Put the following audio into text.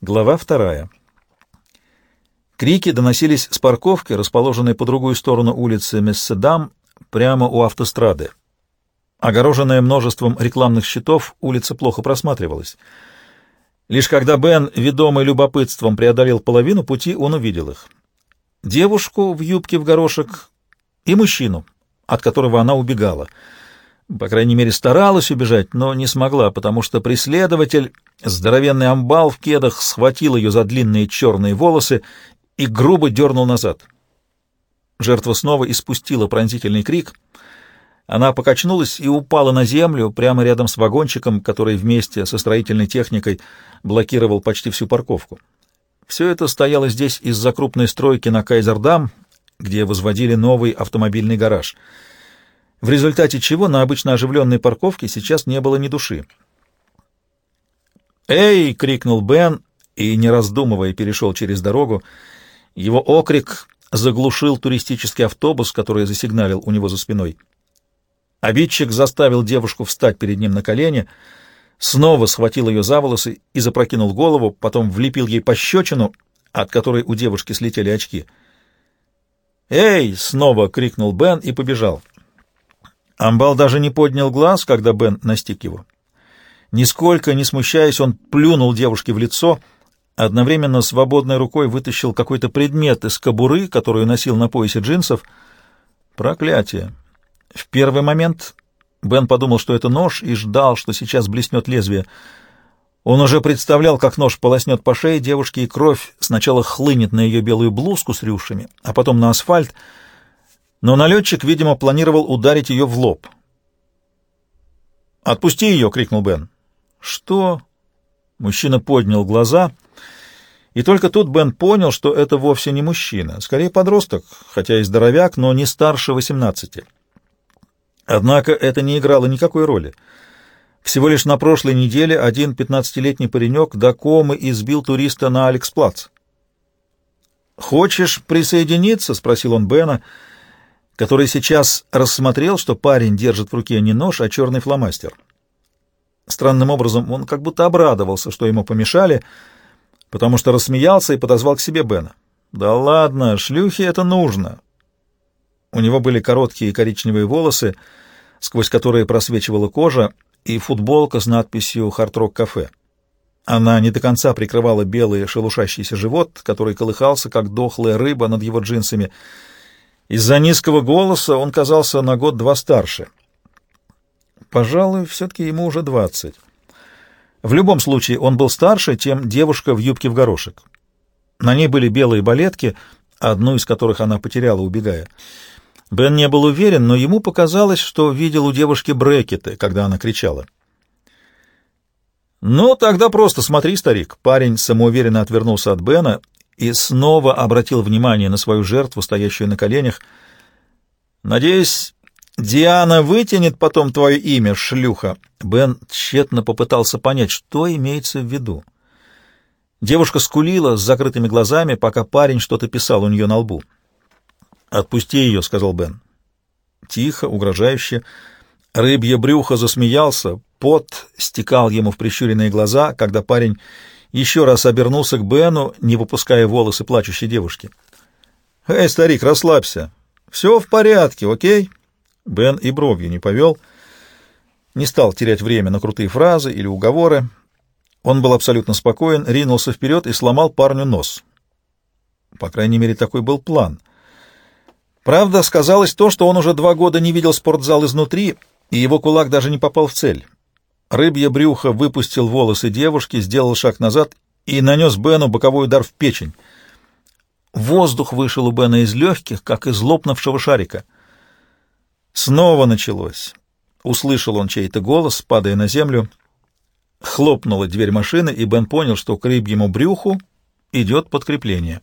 Глава вторая. Крики доносились с парковки, расположенной по другую сторону улицы Месседам, прямо у автострады. Огороженная множеством рекламных щитов, улица плохо просматривалась. Лишь когда Бен, ведомый любопытством, преодолел половину пути, он увидел их. Девушку в юбке в горошек и мужчину, от которого она убегала — по крайней мере, старалась убежать, но не смогла, потому что преследователь, здоровенный амбал в кедах, схватил ее за длинные черные волосы и грубо дернул назад. Жертва снова испустила пронзительный крик. Она покачнулась и упала на землю прямо рядом с вагончиком, который вместе со строительной техникой блокировал почти всю парковку. Все это стояло здесь из-за крупной стройки на Кайзердам, где возводили новый автомобильный гараж — в результате чего на обычно оживленной парковке сейчас не было ни души. «Эй!» — крикнул Бен и, не раздумывая, перешел через дорогу. Его окрик заглушил туристический автобус, который засигналил у него за спиной. Обидчик заставил девушку встать перед ним на колени, снова схватил ее за волосы и запрокинул голову, потом влепил ей пощечину, от которой у девушки слетели очки. «Эй!» — снова крикнул Бен и побежал. Амбал даже не поднял глаз, когда Бен настиг его. Нисколько не смущаясь, он плюнул девушке в лицо, одновременно свободной рукой вытащил какой-то предмет из кобуры, которую носил на поясе джинсов. Проклятие! В первый момент Бен подумал, что это нож, и ждал, что сейчас блеснет лезвие. Он уже представлял, как нож полоснет по шее девушки, и кровь сначала хлынет на ее белую блузку с рюшами, а потом на асфальт — но налетчик, видимо, планировал ударить ее в лоб. «Отпусти ее!» — крикнул Бен. «Что?» Мужчина поднял глаза, и только тут Бен понял, что это вовсе не мужчина, скорее подросток, хотя и здоровяк, но не старше восемнадцати. Однако это не играло никакой роли. Всего лишь на прошлой неделе один пятнадцатилетний паренек до комы избил туриста на Алекс-Плац. «Хочешь присоединиться?» — спросил он Бена — который сейчас рассмотрел, что парень держит в руке не нож, а черный фломастер. Странным образом он как будто обрадовался, что ему помешали, потому что рассмеялся и подозвал к себе Бена. «Да ладно, шлюхе это нужно!» У него были короткие коричневые волосы, сквозь которые просвечивала кожа, и футболка с надписью «Хард-Рок Кафе». Она не до конца прикрывала белый шелушащийся живот, который колыхался, как дохлая рыба над его джинсами — из-за низкого голоса он казался на год-два старше. Пожалуй, все-таки ему уже двадцать. В любом случае, он был старше, чем девушка в юбке в горошек. На ней были белые балетки, одну из которых она потеряла, убегая. Бен не был уверен, но ему показалось, что видел у девушки брекеты, когда она кричала. «Ну, тогда просто смотри, старик». Парень самоуверенно отвернулся от Бена и снова обратил внимание на свою жертву, стоящую на коленях. «Надеюсь, Диана вытянет потом твое имя, шлюха». Бен тщетно попытался понять, что имеется в виду. Девушка скулила с закрытыми глазами, пока парень что-то писал у нее на лбу. «Отпусти ее», — сказал Бен. Тихо, угрожающе. Рыбье брюхо засмеялся, пот стекал ему в прищуренные глаза, когда парень еще раз обернулся к Бену, не выпуская волосы плачущей девушки. «Эй, старик, расслабься. Все в порядке, окей?» Бен и бровью не повел, не стал терять время на крутые фразы или уговоры. Он был абсолютно спокоен, ринулся вперед и сломал парню нос. По крайней мере, такой был план. Правда, сказалось то, что он уже два года не видел спортзал изнутри, и его кулак даже не попал в цель. Рыбье брюхо выпустил волосы девушки, сделал шаг назад и нанес Бену боковой удар в печень. Воздух вышел у Бена из легких, как из лопнувшего шарика. Снова началось. Услышал он чей-то голос, падая на землю. Хлопнула дверь машины, и Бен понял, что к рыбьему брюху идет подкрепление.